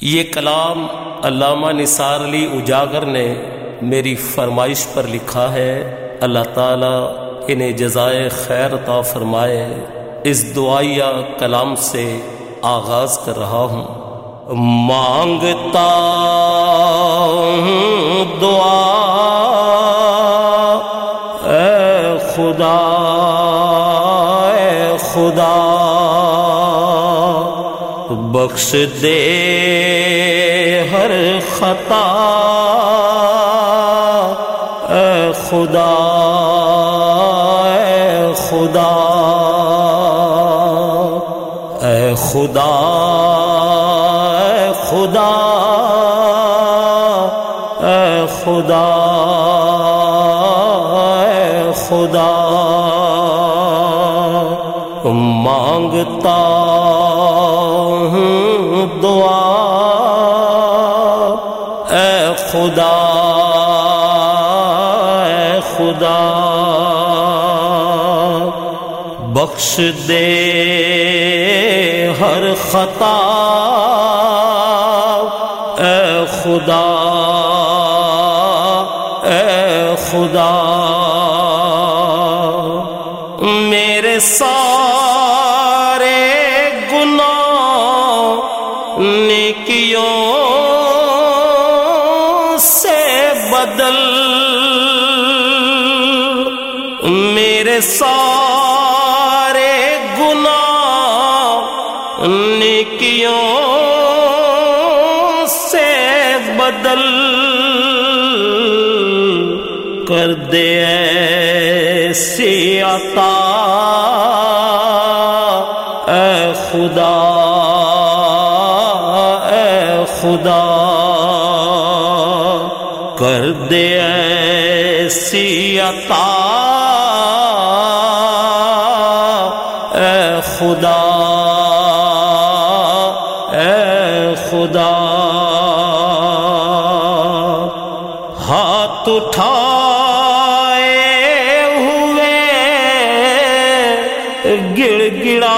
یہ کلام علامہ نثار علی اجاگر نے میری فرمائش پر لکھا ہے۔ اللہ تعالیٰ انہیں جزائے خیر عطا فرمائے۔ اس دعائیا کلام سے آغاز کر رہا ہوں۔ مانگتا دعا۔ اے خدا اے خدا۔ بخش دے ہر خطا۔ اے خدا اے خدا۔ اے خدا اے خدا۔ اے خدا اے خدا۔ مانگتا بخش دے ہر خطا اے خدا اے خدا میرے سارے گناہ نیکیوں سے بدل میرے سارے نیکیوں سے بدل کر دے ایسی عطا۔ اے خدا اے خدا، کر دے ایسی عطا۔ اے خدا۔ خدا ہاتھ اٹھائے ہوئے گڑ گڑاتے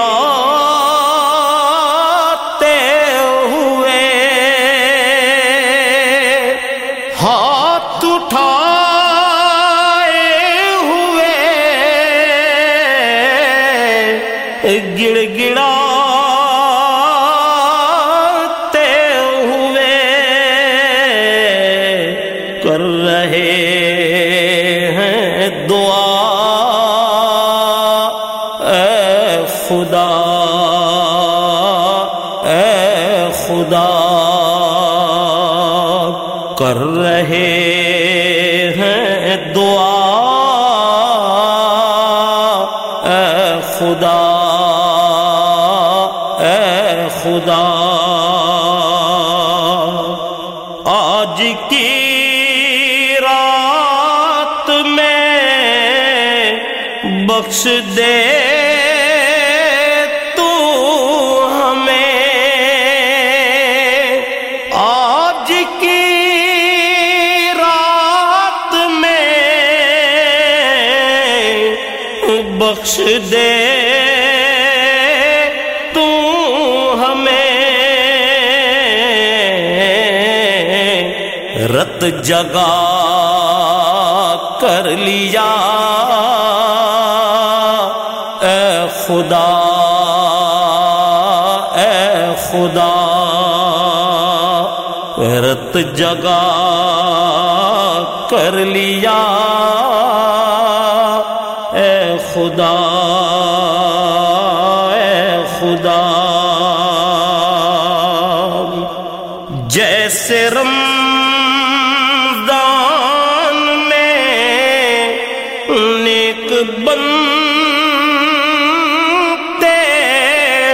ہوئے ہاتھ اٹھائے ہوئے گڑ گڑاتے خدا، اے خدا، کر رہے ہیں دعا، اے خدا اے خدا۔ آج کی رات میں بخش دے بخش دے۔ تو ہمیں رت جگا کر لیا۔ اے خدا اے خدا، رت جگا کر لیا۔ بنتے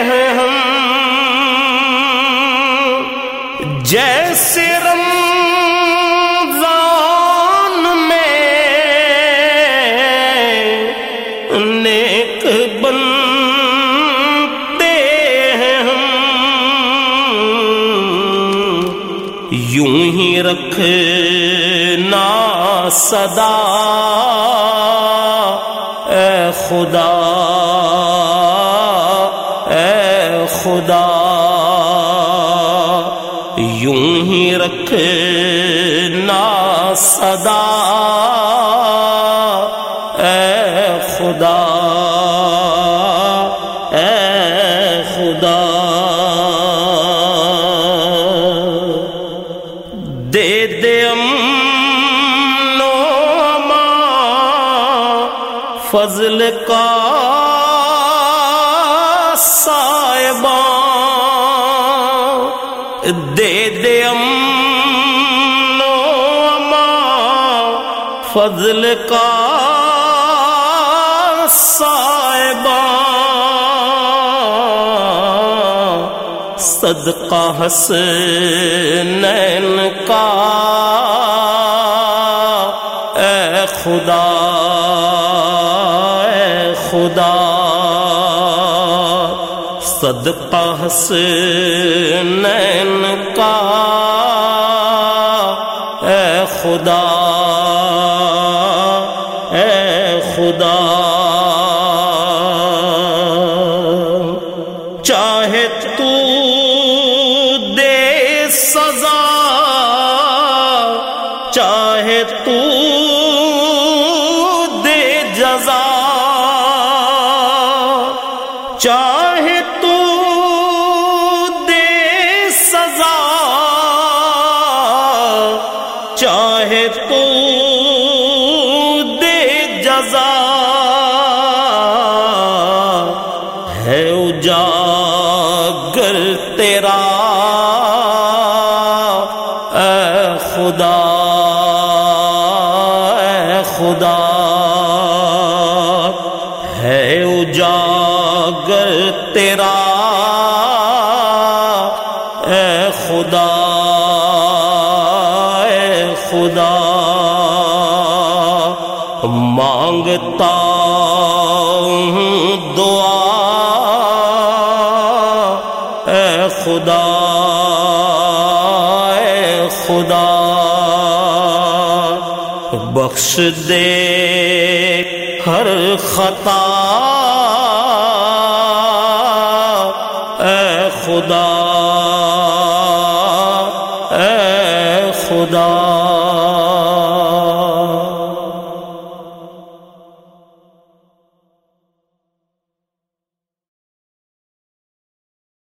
ہیں ہم۔ جیسے رمضان میں نیک بنتے ہیں ہم۔ یوں ہی رکھنا صدا۔ اے خدا اے خدا یوں ہی رکھنا صدا اے خدا۔ فضل کا دے دے اما فضل کا صاحبہ صدقہ حسنین کا اے خدا خدا صدقہ حسنین کا اے خدا اے خدا۔ چاہے تو دے جزا ہے اجاگر تیرا، اے خدا اے خدا ہے اجاگر تیرا، اے خدا۔ اے خدا مانگتا ہوں دعا اے خدا اے خدا بخش دے ہر خطا اے خدا اے خدا